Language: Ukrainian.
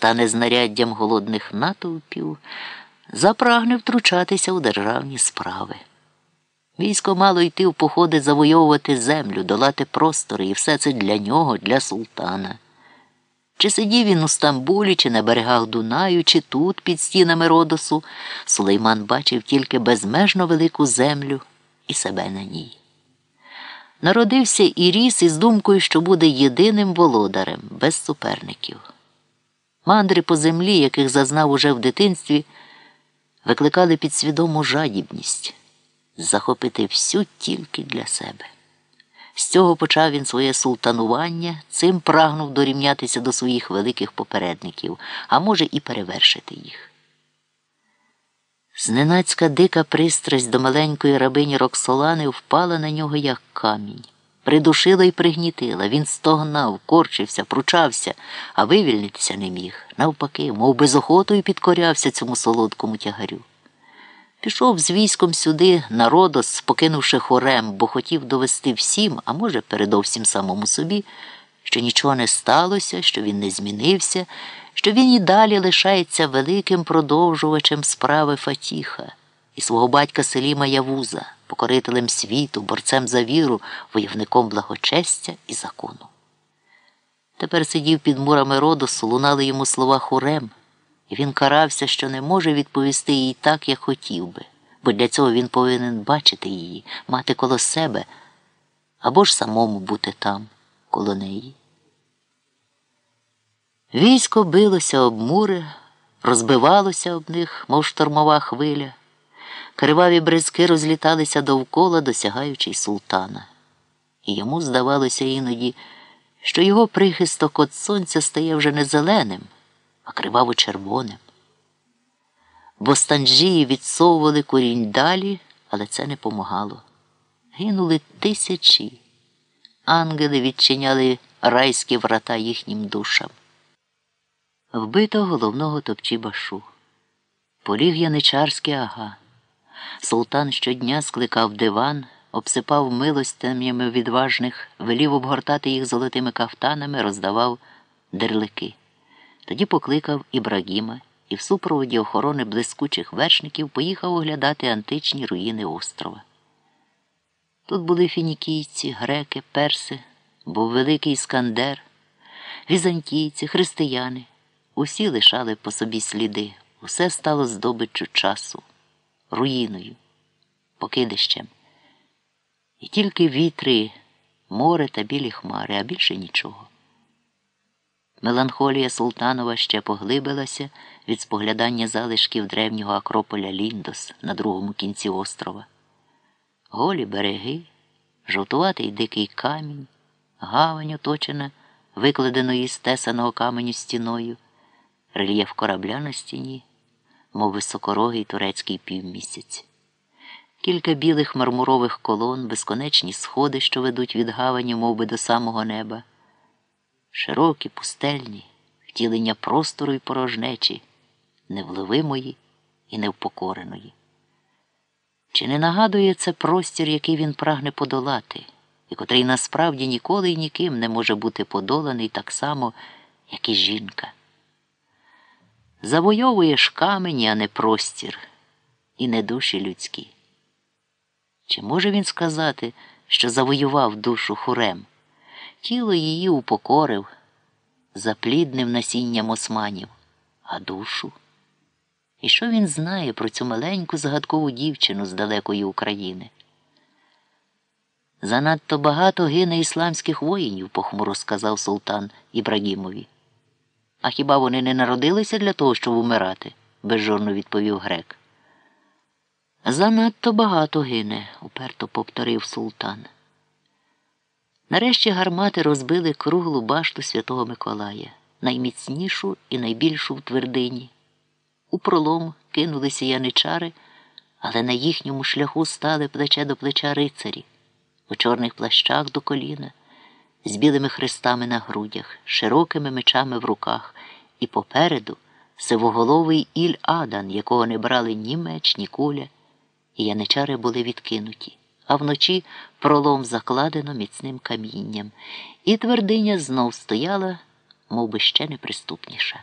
стане знаряддям голодних натовпів, запрагне втручатися у державні справи. Військо мало йти в походи завойовувати землю, долати простори, і все це для нього, для султана. Чи сидів він у Стамбулі, чи на берегах Дунаю, чи тут, під стінами Родосу, Сулейман бачив тільки безмежно велику землю і себе на ній. Народився і ріс із думкою, що буде єдиним володарем, без суперників. Мандри по землі, яких зазнав уже в дитинстві, викликали підсвідому жадібність захопити всю тільки для себе. З цього почав він своє султанування, цим прагнув дорівнятися до своїх великих попередників, а може, і перевершити їх. Зненацька дика пристрасть до маленької рабині Роксолани впала на нього, як камінь, придушила і пригнітила. Він стогнав, корчився, пручався, а вивільнитися не міг. Навпаки, мов безохотою підкорявся цьому солодкому тягарю. Пішов з військом сюди на Родос, покинувши хорем, бо хотів довести всім, а може, передовсім самому собі, що нічого не сталося, що він не змінився, що він і далі лишається великим продовжувачем справи Фатіха і свого батька Селіма Явуза, покорителем світу, борцем за віру, войовником благочестя і закону. Тепер сидів під мурами Родосу, лунали йому слова хорем. І він карався, що не може відповісти їй так, як хотів би, бо для цього він повинен бачити її, мати коло себе або ж самому бути там, коло неї. Військо билося об мури, розбивалося об них, мов штормова хвиля. Криваві бризки розліталися довкола, досягаючи султана. І йому здавалося іноді, що його прихисток от сонця стає вже не зеленим а криваво червоним. Бо станжії відсовували корінь далі, але це не помагало. Гинули тисячі. Ангели відчиняли райські врата їхнім душам. Вбито головного топчі башу. Поліг яничарський ага. Султан щодня скликав диван, обсипав милостями відважних, велів обгортати їх золотими кафтанами, роздавав дерлики. Тоді покликав Ібрагіма і в супроводі охорони блискучих вершників поїхав оглядати античні руїни острова. Тут були фінікійці, греки, перси, був великий Іскандер, візантійці, християни. Усі лишали по собі сліди, усе стало здобиччю часу, руїною, покидищем. І тільки вітри, море та білі хмари, а більше нічого. Меланхолія Султанова ще поглибилася від споглядання залишків древнього Акрополя Ліндос на другому кінці острова. Голі береги, жовтуватий дикий камінь, гавань оточена, викладеною із тесаного каменю стіною, рельєф корабля на стіні, мов високорогий турецький півмісяць. Кілька білих мармурових колон, безконечні сходи, що ведуть від гавані, мов би, до самого неба широкі, пустельні, втілення простору і порожнечі, невловимої і невпокореної. Чи не нагадує це простір, який він прагне подолати, і котрий насправді ніколи й ніким не може бути подоланий так само, як і жінка? Завойовуєш камені, а не простір, і не душі людські. Чи може він сказати, що завоював душу хурем? Тіло її упокорив, запліднив насінням османів, а душу. І що він знає про цю маленьку загадкову дівчину з далекої України? Занадто багато гине ісламських воїнів, похмуро сказав султан Ібрагімові. А хіба вони не народилися для того, щоб умирати? безжурно відповів грек. Занадто багато гине, уперто повторив султан. Нарешті гармати розбили круглу башту Святого Миколая, найміцнішу і найбільшу в твердині. У пролом кинулися яничари, але на їхньому шляху стали плече до плеча рицарі, у чорних плащах до коліна, з білими хрестами на грудях, широкими мечами в руках, і попереду сивоголовий Іль Адан, якого не брали ні меч, ні куля, і яничари були відкинуті. А вночі пролом закладено міцним камінням, і твердиня знов стояла, мов би ще неприступніша.